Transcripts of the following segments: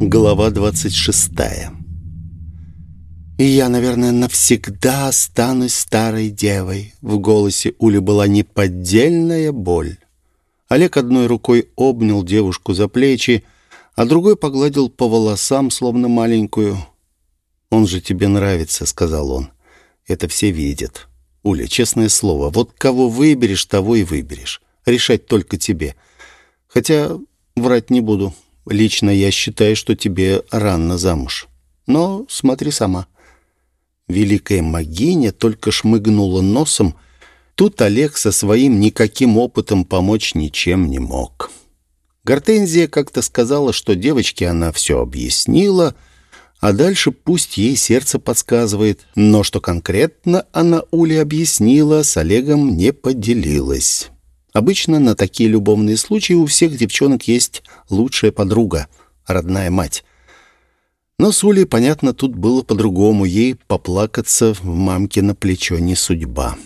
Глава 26 «И я, наверное, навсегда останусь старой девой». В голосе Ули была неподдельная боль. Олег одной рукой обнял девушку за плечи, а другой погладил по волосам, словно маленькую. «Он же тебе нравится», — сказал он. «Это все видят. Уля, честное слово, вот кого выберешь, того и выберешь. Решать только тебе. Хотя врать не буду. Лично я считаю, что тебе рано замуж. Но смотри сама». Великая могиня только шмыгнула носом. Тут Олег со своим никаким опытом помочь ничем не мог. Гортензия как-то сказала, что девочке она все объяснила, а дальше пусть ей сердце подсказывает, но что конкретно она Уле объяснила, с Олегом не поделилась. Обычно на такие любовные случаи у всех девчонок есть лучшая подруга, родная мать. Но с Улей, понятно, тут было по-другому. Ей поплакаться в мамке на плечо не судьба.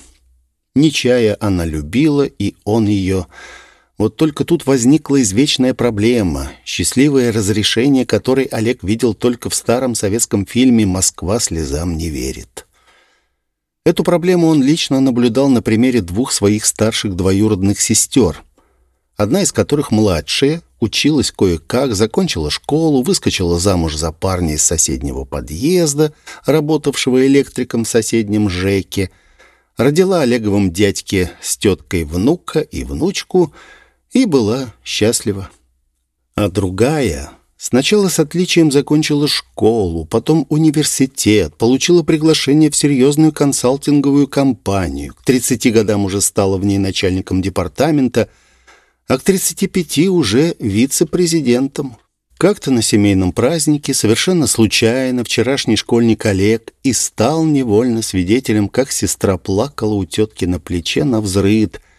Нечая она любила, и он ее... Вот только тут возникла извечная проблема, счастливое разрешение, которое Олег видел только в старом советском фильме «Москва слезам не верит». Эту проблему он лично наблюдал на примере двух своих старших двоюродных сестер, одна из которых младшая, училась кое-как, закончила школу, выскочила замуж за парня из соседнего подъезда, работавшего электриком в соседнем ЖЭКе, родила Олеговым дядьке с теткой внука и внучку и была счастлива. А другая Сначала с отличием закончила школу, потом университет, получила приглашение в серьезную консалтинговую компанию. К 30 годам уже стала в ней начальником департамента, а к 35 уже вице-президентом. Как-то на семейном празднике, совершенно случайно, вчерашний школьник Олег и стал невольно свидетелем, как сестра плакала у тетки на плече на взрыд –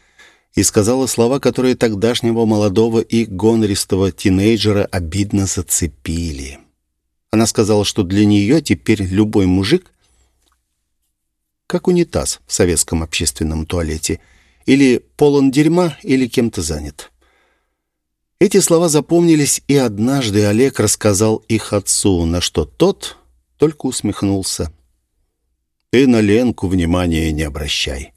и сказала слова, которые тогдашнего молодого и гонористого тинейджера обидно зацепили. Она сказала, что для нее теперь любой мужик как унитаз в советском общественном туалете, или полон дерьма, или кем-то занят. Эти слова запомнились, и однажды Олег рассказал их отцу, на что тот только усмехнулся. «Ты на Ленку внимания не обращай.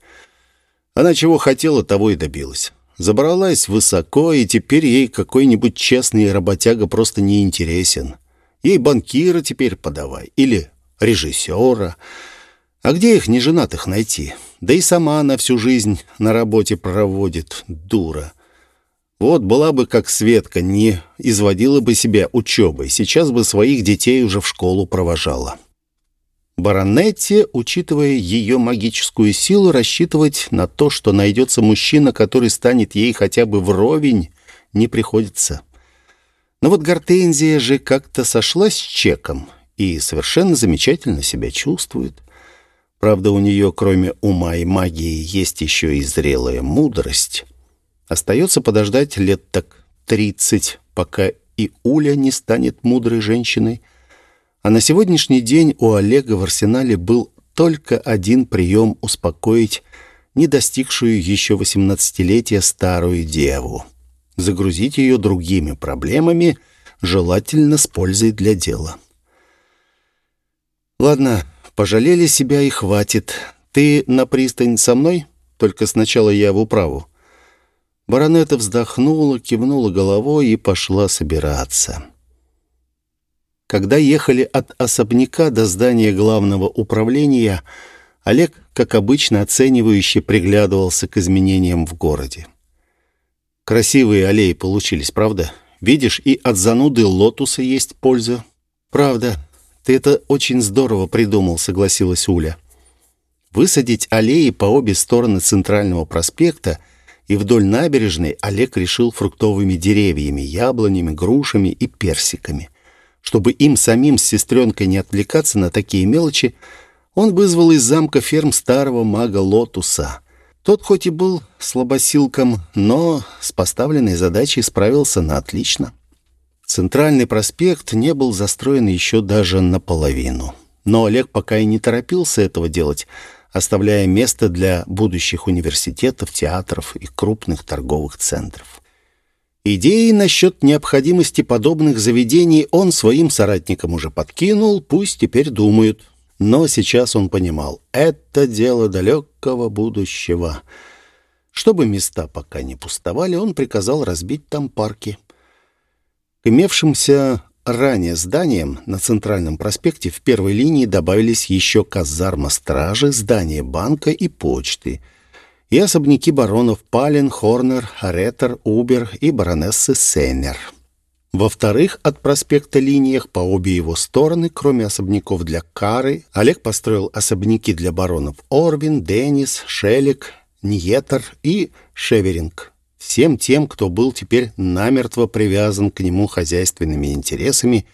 Она чего хотела, того и добилась. Забралась высоко, и теперь ей какой-нибудь честный работяга просто не интересен. Ей банкира теперь подавай, или режиссера. А где их неженатых найти? Да и сама она всю жизнь на работе проводит, дура. Вот была бы как Светка, не изводила бы себя учебой, сейчас бы своих детей уже в школу провожала. Баронетте, учитывая ее магическую силу, рассчитывать на то, что найдется мужчина, который станет ей хотя бы вровень, не приходится. Но вот Гортензия же как-то сошлась с чеком и совершенно замечательно себя чувствует. Правда, у нее, кроме ума и магии, есть еще и зрелая мудрость. Остается подождать лет так тридцать, пока и Уля не станет мудрой женщиной — а на сегодняшний день у Олега в арсенале был только один прием успокоить не достигшую еще 18-летия старую деву. Загрузить ее другими проблемами, желательно с пользой для дела. «Ладно, пожалели себя и хватит. Ты на пристань со мной? Только сначала я в управу». Баронета вздохнула, кивнула головой и пошла собираться. Когда ехали от особняка до здания главного управления, Олег, как обычно, оценивающе приглядывался к изменениям в городе. Красивые аллеи получились, правда? Видишь, и от зануды лотуса есть польза. Правда, ты это очень здорово придумал, согласилась Уля. Высадить аллеи по обе стороны центрального проспекта и вдоль набережной Олег решил фруктовыми деревьями, яблонями, грушами и персиками. Чтобы им самим с сестренкой не отвлекаться на такие мелочи, он вызвал из замка ферм старого мага Лотуса. Тот хоть и был слабосилком, но с поставленной задачей справился на отлично. Центральный проспект не был застроен еще даже наполовину. Но Олег пока и не торопился этого делать, оставляя место для будущих университетов, театров и крупных торговых центров. Идеи насчет необходимости подобных заведений он своим соратникам уже подкинул, пусть теперь думают. Но сейчас он понимал, это дело далекого будущего. Чтобы места пока не пустовали, он приказал разбить там парки. К имевшимся ранее зданиям на Центральном проспекте в первой линии добавились еще казарма стражи, здание банка и почты — и особняки баронов Пален, Хорнер, Реттер, Убер и баронессы Сейнер. Во-вторых, от проспекта линиях по обе его стороны, кроме особняков для Кары, Олег построил особняки для баронов Орвин, Деннис, Шелик, Ниетер и Шеверинг. Всем тем, кто был теперь намертво привязан к нему хозяйственными интересами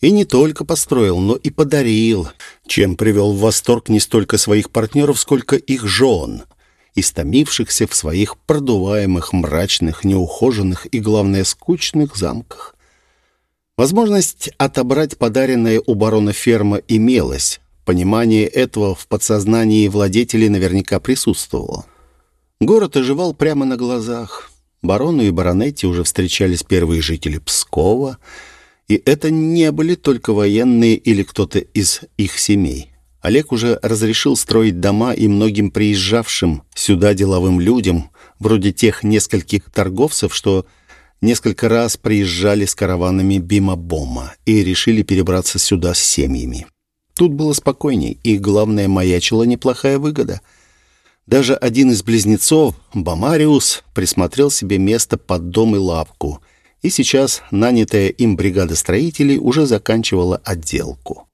и не только построил, но и подарил, чем привел в восторг не столько своих партнеров, сколько их жен – истомившихся в своих продуваемых, мрачных, неухоженных и, главное, скучных замках. Возможность отобрать подаренное у барона ферма имелась. Понимание этого в подсознании владетелей наверняка присутствовало. Город оживал прямо на глазах. Барону и баронетте уже встречались первые жители Пскова, и это не были только военные или кто-то из их семей. Олег уже разрешил строить дома и многим приезжавшим сюда деловым людям, вроде тех нескольких торговцев, что несколько раз приезжали с караванами Бима-Бома и решили перебраться сюда с семьями. Тут было спокойней, и, главное, маячила неплохая выгода. Даже один из близнецов, Бамариус, присмотрел себе место под дом и лавку, и сейчас нанятая им бригада строителей уже заканчивала отделку.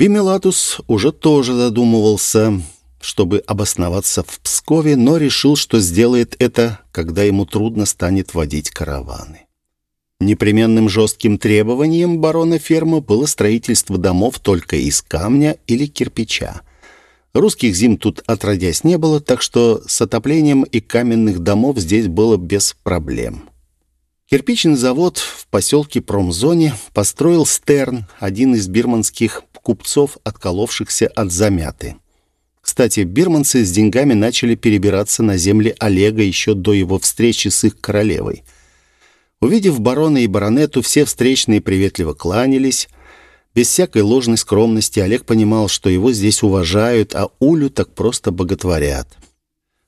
Бимелатус уже тоже задумывался, чтобы обосноваться в Пскове, но решил, что сделает это, когда ему трудно станет водить караваны. Непременным жестким требованием барона фермы было строительство домов только из камня или кирпича. Русских зим тут отродясь не было, так что с отоплением и каменных домов здесь было без проблем. Кирпичный завод в поселке Промзоне построил Стерн, один из бирманских купцов, отколовшихся от замяты. Кстати, бирманцы с деньгами начали перебираться на земли Олега еще до его встречи с их королевой. Увидев барона и баронету, все встречные приветливо кланялись. Без всякой ложной скромности Олег понимал, что его здесь уважают, а Улю так просто боготворят.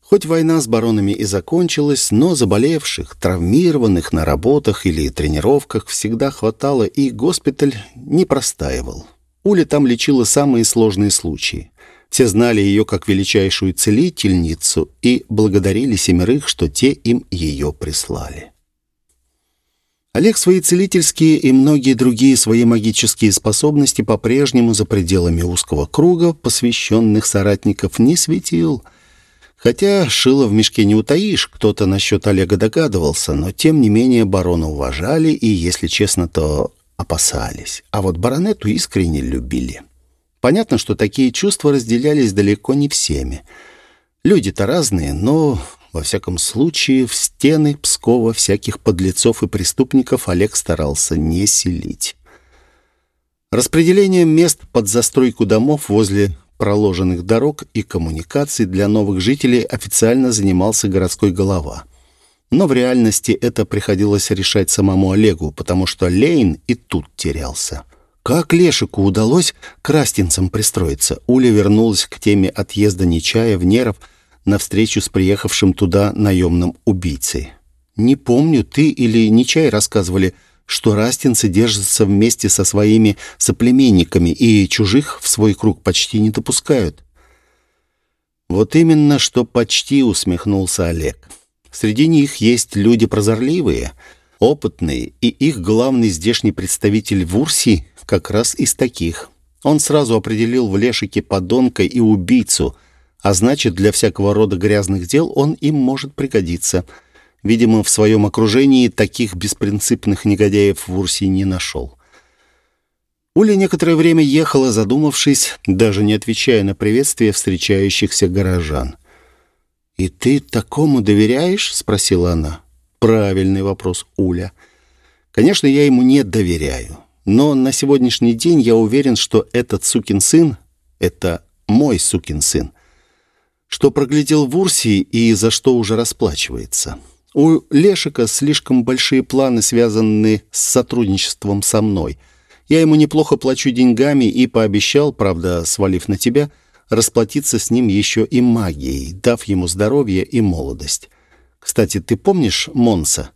Хоть война с баронами и закончилась, но заболевших, травмированных на работах или тренировках всегда хватало, и госпиталь не простаивал. Уля там лечила самые сложные случаи. Все знали ее как величайшую целительницу и благодарили семерых, что те им ее прислали. Олег свои целительские и многие другие свои магические способности по-прежнему за пределами узкого круга, посвященных соратников, не светил. Хотя шило в мешке не утаишь, кто-то насчет Олега догадывался, но тем не менее барона уважали и, если честно, то опасались, а вот баронету искренне любили. Понятно, что такие чувства разделялись далеко не всеми. Люди-то разные, но, во всяком случае, в стены Пскова всяких подлецов и преступников Олег старался не селить. Распределением мест под застройку домов возле проложенных дорог и коммуникаций для новых жителей официально занимался городской голова – но в реальности это приходилось решать самому Олегу, потому что Лейн и тут терялся. Как Лешику удалось к Растинцам пристроиться? Уля вернулась к теме отъезда Нечая в Неров на встречу с приехавшим туда наемным убийцей. «Не помню, ты или Нечай рассказывали, что растинцы держатся вместе со своими соплеменниками и чужих в свой круг почти не допускают». «Вот именно, что почти», — усмехнулся Олег. Среди них есть люди прозорливые, опытные, и их главный здешний представитель в Урси как раз из таких. Он сразу определил в Лешике подонка и убийцу, а значит, для всякого рода грязных дел он им может пригодиться. Видимо, в своем окружении таких беспринципных негодяев в Урси не нашел. Уля некоторое время ехала, задумавшись, даже не отвечая на приветствие встречающихся горожан. «И ты такому доверяешь?» — спросила она. «Правильный вопрос, Уля. Конечно, я ему не доверяю. Но на сегодняшний день я уверен, что этот сукин сын — это мой сукин сын, что проглядел в Урсии и за что уже расплачивается. У Лешика слишком большие планы, связанные с сотрудничеством со мной. Я ему неплохо плачу деньгами и пообещал, правда, свалив на тебя, расплатиться с ним еще и магией, дав ему здоровье и молодость. Кстати, ты помнишь Монса?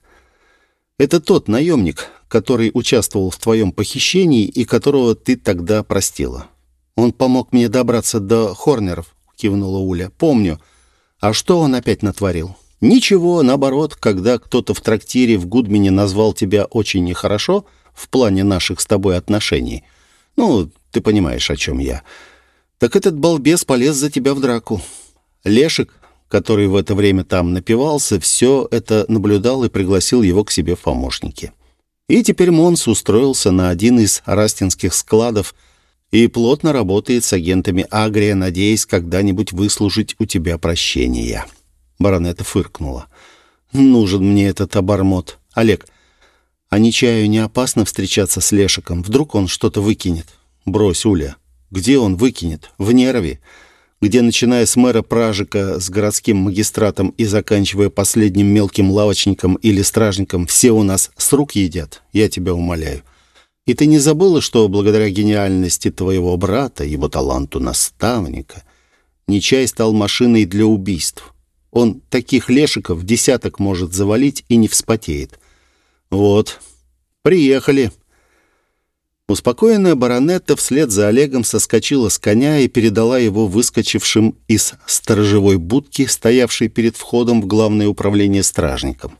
Это тот наемник, который участвовал в твоем похищении и которого ты тогда простила. Он помог мне добраться до Хорнеров, кивнула Уля. Помню. А что он опять натворил? Ничего, наоборот, когда кто-то в трактире в Гудмине назвал тебя очень нехорошо в плане наших с тобой отношений. Ну, ты понимаешь, о чем я. Так этот балбес полез за тебя в драку. Лешек, который в это время там напивался, все это наблюдал и пригласил его к себе в помощники. И теперь Монс устроился на один из растинских складов и плотно работает с агентами Агрия, надеясь когда-нибудь выслужить у тебя прощения. Баронета фыркнула. «Нужен мне этот обормот. Олег, а не чаю не опасно встречаться с Лешиком? Вдруг он что-то выкинет? Брось, Уля. Где он выкинет? В Нерве? Где, начиная с мэра Пражика, с городским магистратом и заканчивая последним мелким лавочником или стражником, все у нас с рук едят? Я тебя умоляю. И ты не забыла, что благодаря гениальности твоего брата, его таланту наставника, Нечай стал машиной для убийств? Он таких лешиков десяток может завалить и не вспотеет. Вот, приехали. Успокоенная баронетта вслед за Олегом соскочила с коня и передала его выскочившим из сторожевой будки, стоявшей перед входом в главное управление стражником.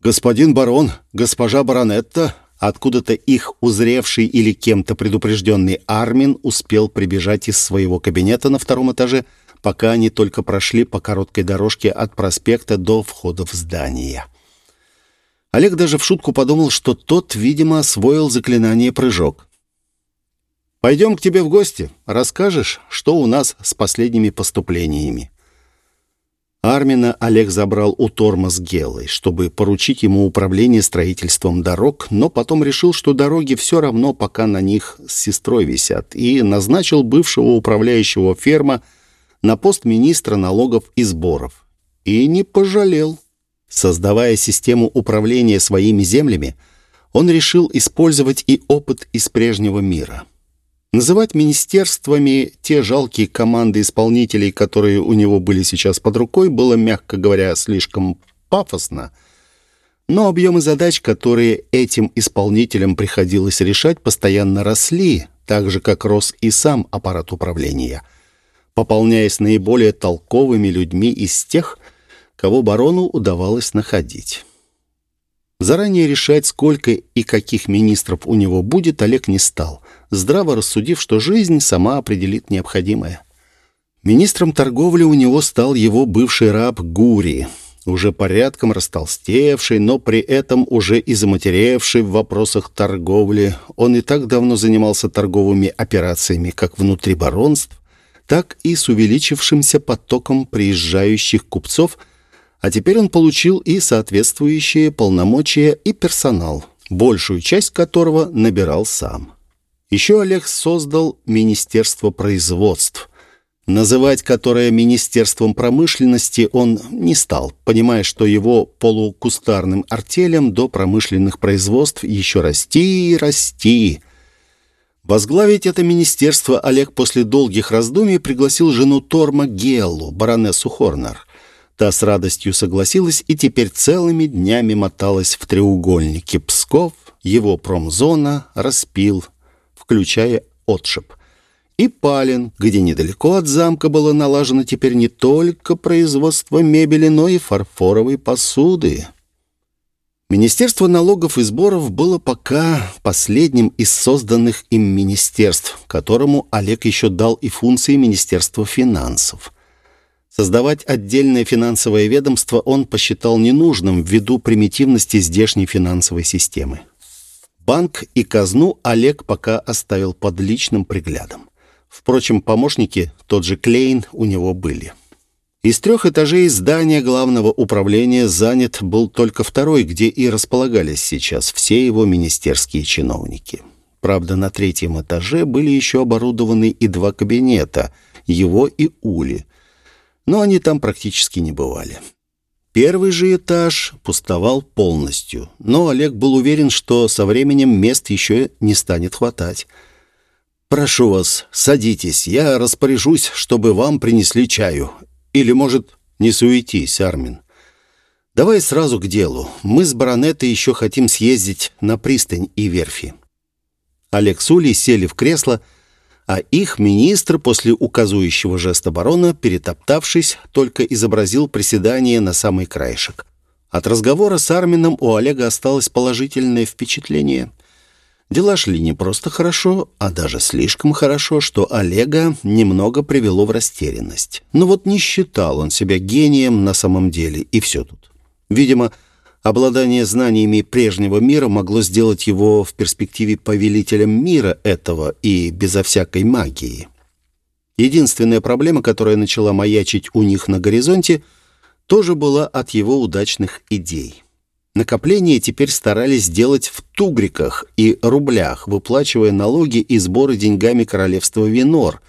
«Господин барон, госпожа баронетта!» Откуда-то их узревший или кем-то предупрежденный Армин успел прибежать из своего кабинета на втором этаже, пока они только прошли по короткой дорожке от проспекта до входа в здание. Олег даже в шутку подумал, что тот, видимо, освоил заклинание «прыжок». «Пойдем к тебе в гости. Расскажешь, что у нас с последними поступлениями». Армина Олег забрал у Торма с Гелой, чтобы поручить ему управление строительством дорог, но потом решил, что дороги все равно пока на них с сестрой висят, и назначил бывшего управляющего ферма – на пост министра налогов и сборов. И не пожалел. Создавая систему управления своими землями, он решил использовать и опыт из прежнего мира. Называть министерствами те жалкие команды исполнителей, которые у него были сейчас под рукой, было, мягко говоря, слишком пафосно. Но объемы задач, которые этим исполнителям приходилось решать, постоянно росли, так же, как рос и сам аппарат управления – пополняясь наиболее толковыми людьми из тех, кого барону удавалось находить. Заранее решать, сколько и каких министров у него будет, Олег не стал, здраво рассудив, что жизнь сама определит необходимое. Министром торговли у него стал его бывший раб Гури, уже порядком растолстевший, но при этом уже и заматеревший в вопросах торговли. Он и так давно занимался торговыми операциями как внутри баронств, так и с увеличившимся потоком приезжающих купцов, а теперь он получил и соответствующие полномочия и персонал, большую часть которого набирал сам. Еще Олег создал Министерство производств, называть которое Министерством промышленности он не стал, понимая, что его полукустарным артелям до промышленных производств еще расти и расти – Возглавить это министерство Олег после долгих раздумий пригласил жену Торма Геллу, баронессу Хорнер. Та с радостью согласилась и теперь целыми днями моталась в треугольнике Псков, его промзона, распил, включая отшиб. И Палин, где недалеко от замка было налажено теперь не только производство мебели, но и фарфоровой посуды. Министерство налогов и сборов было пока последним из созданных им министерств, которому Олег еще дал и функции Министерства финансов. Создавать отдельное финансовое ведомство он посчитал ненужным ввиду примитивности здешней финансовой системы. Банк и казну Олег пока оставил под личным приглядом. Впрочем, помощники, тот же Клейн, у него были. Из трех этажей здания главного управления занят был только второй, где и располагались сейчас все его министерские чиновники. Правда, на третьем этаже были еще оборудованы и два кабинета, его и Ули. Но они там практически не бывали. Первый же этаж пустовал полностью, но Олег был уверен, что со временем мест еще не станет хватать. «Прошу вас, садитесь, я распоряжусь, чтобы вам принесли чаю. Или, может, не суетись, Армин. Давай сразу к делу. Мы с баронетой еще хотим съездить на пристань и верфи». Олег с Улей сели в кресло, а их министр после указующего жеста барона, перетоптавшись, только изобразил приседание на самый краешек. От разговора с Армином у Олега осталось положительное впечатление. Дела шли не просто хорошо, а даже слишком хорошо, что Олега немного привело в растерянность. Но вот не считал он себя гением на самом деле, и все тут. Видимо, обладание знаниями прежнего мира могло сделать его в перспективе повелителем мира этого и безо всякой магии. Единственная проблема, которая начала маячить у них на горизонте, тоже была от его удачных идей. Накопления теперь старались делать в тугриках и рублях, выплачивая налоги и сборы деньгами королевства Винор.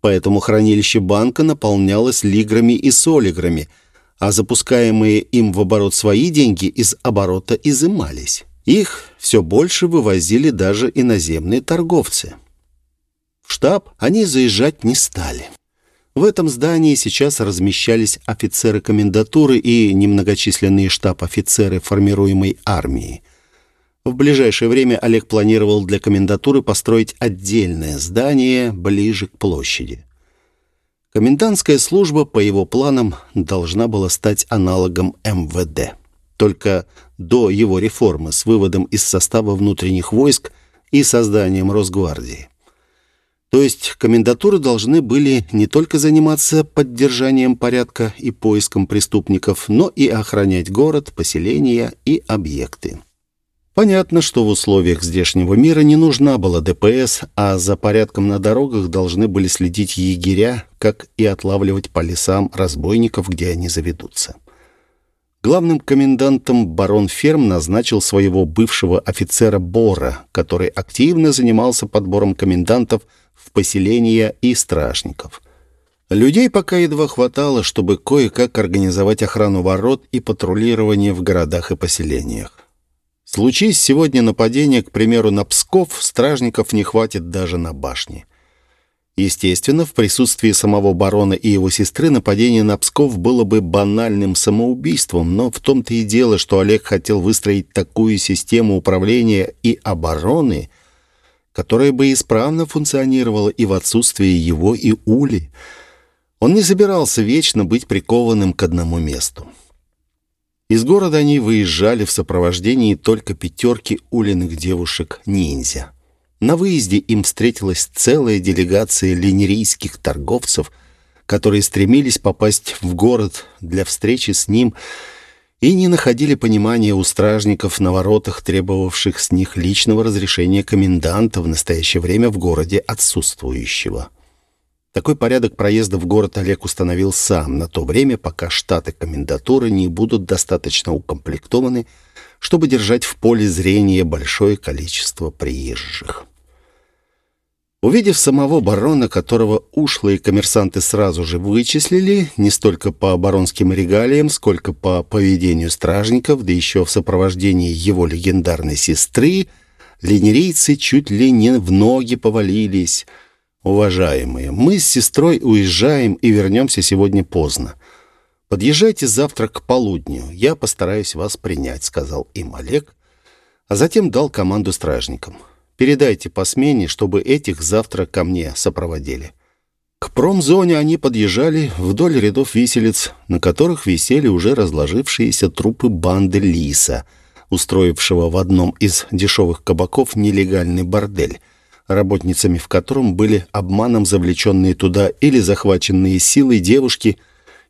Поэтому хранилище банка наполнялось лиграми и солиграми, а запускаемые им в оборот свои деньги из оборота изымались. Их все больше вывозили даже иноземные торговцы. В штаб они заезжать не стали. В этом здании сейчас размещались офицеры комендатуры и немногочисленные штаб-офицеры формируемой армии. В ближайшее время Олег планировал для комендатуры построить отдельное здание ближе к площади. Комендантская служба, по его планам, должна была стать аналогом МВД. Только до его реформы с выводом из состава внутренних войск и созданием Росгвардии. То есть комендатуры должны были не только заниматься поддержанием порядка и поиском преступников, но и охранять город, поселения и объекты. Понятно, что в условиях здешнего мира не нужна была ДПС, а за порядком на дорогах должны были следить егеря, как и отлавливать по лесам разбойников, где они заведутся. Главным комендантом барон Ферм назначил своего бывшего офицера Бора, который активно занимался подбором комендантов – в поселения и стражников. Людей пока едва хватало, чтобы кое-как организовать охрану ворот и патрулирование в городах и поселениях. Случись сегодня нападение, к примеру, на Псков, стражников не хватит даже на башне. Естественно, в присутствии самого барона и его сестры нападение на Псков было бы банальным самоубийством, но в том-то и дело, что Олег хотел выстроить такую систему управления и обороны – которая бы исправно функционировала и в отсутствие его и Ули. Он не собирался вечно быть прикованным к одному месту. Из города они выезжали в сопровождении только пятерки улиных девушек-ниндзя. На выезде им встретилась целая делегация линерийских торговцев, которые стремились попасть в город для встречи с ним – и не находили понимания у стражников на воротах, требовавших с них личного разрешения коменданта в настоящее время в городе отсутствующего. Такой порядок проезда в город Олег установил сам на то время, пока штаты комендатуры не будут достаточно укомплектованы, чтобы держать в поле зрения большое количество приезжих. Увидев самого барона, которого ушлые коммерсанты сразу же вычислили, не столько по баронским регалиям, сколько по поведению стражников, да еще в сопровождении его легендарной сестры, линерийцы чуть ли не в ноги повалились. «Уважаемые, мы с сестрой уезжаем и вернемся сегодня поздно. Подъезжайте завтра к полудню, я постараюсь вас принять», — сказал им Олег, а затем дал команду стражникам. Передайте по смене, чтобы этих завтра ко мне сопроводили». К промзоне они подъезжали вдоль рядов виселиц, на которых висели уже разложившиеся трупы банды Лиса, устроившего в одном из дешевых кабаков нелегальный бордель, работницами в котором были обманом завлеченные туда или захваченные силой девушки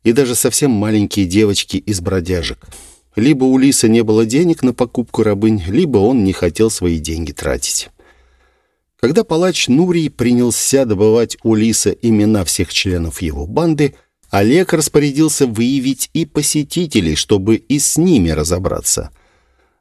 и даже совсем маленькие девочки из бродяжек. Либо у Лиса не было денег на покупку рабынь, либо он не хотел свои деньги тратить. Когда палач Нурий принялся добывать у Лиса имена всех членов его банды, Олег распорядился выявить и посетителей, чтобы и с ними разобраться.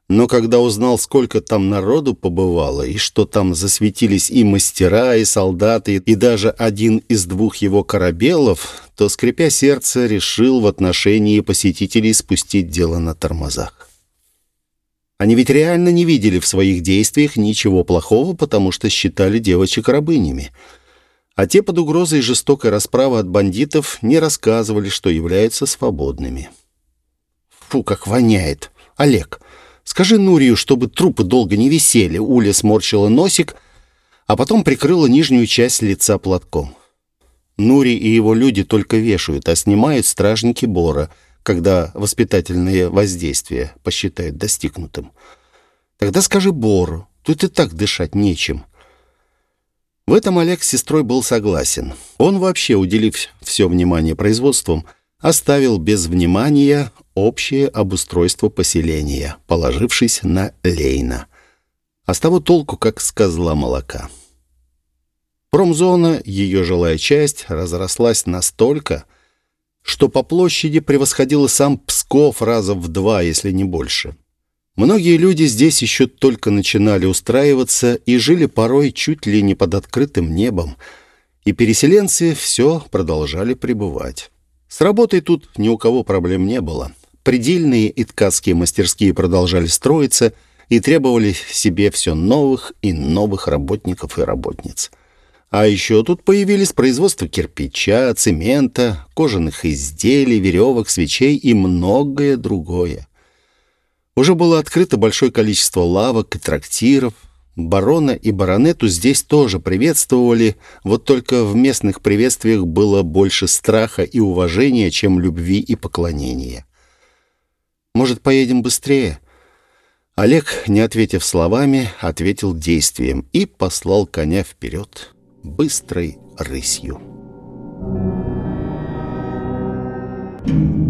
Но когда узнал, сколько там народу побывало, и что там засветились и мастера, и солдаты, и даже один из двух его корабелов, то, скрипя сердце, решил в отношении посетителей спустить дело на тормозах. Они ведь реально не видели в своих действиях ничего плохого, потому что считали девочек рабынями. А те под угрозой жестокой расправы от бандитов не рассказывали, что являются свободными. «Фу, как воняет! Олег, скажи Нурию, чтобы трупы долго не висели!» Уля сморщила носик, а потом прикрыла нижнюю часть лица платком. Нури и его люди только вешают, а снимают стражники Бора — когда воспитательные воздействия посчитают достигнутым. Тогда скажи Бору, тут и так дышать нечем. В этом Олег с сестрой был согласен. Он вообще, уделив все внимание производствам, оставил без внимания общее обустройство поселения, положившись на Лейна. А с того толку, как с козла молока. Промзона, ее жилая часть, разрослась настолько, что по площади превосходило сам Псков раза в два, если не больше. Многие люди здесь еще только начинали устраиваться и жили порой чуть ли не под открытым небом, и переселенцы все продолжали пребывать. С работой тут ни у кого проблем не было. Предельные и ткацкие мастерские продолжали строиться и требовали себе все новых и новых работников и работниц – а еще тут появились производства кирпича, цемента, кожаных изделий, веревок, свечей и многое другое. Уже было открыто большое количество лавок и трактиров. Барона и баронету здесь тоже приветствовали, вот только в местных приветствиях было больше страха и уважения, чем любви и поклонения. «Может, поедем быстрее?» Олег, не ответив словами, ответил действием и послал коня вперед быстрой рысью. Thank you.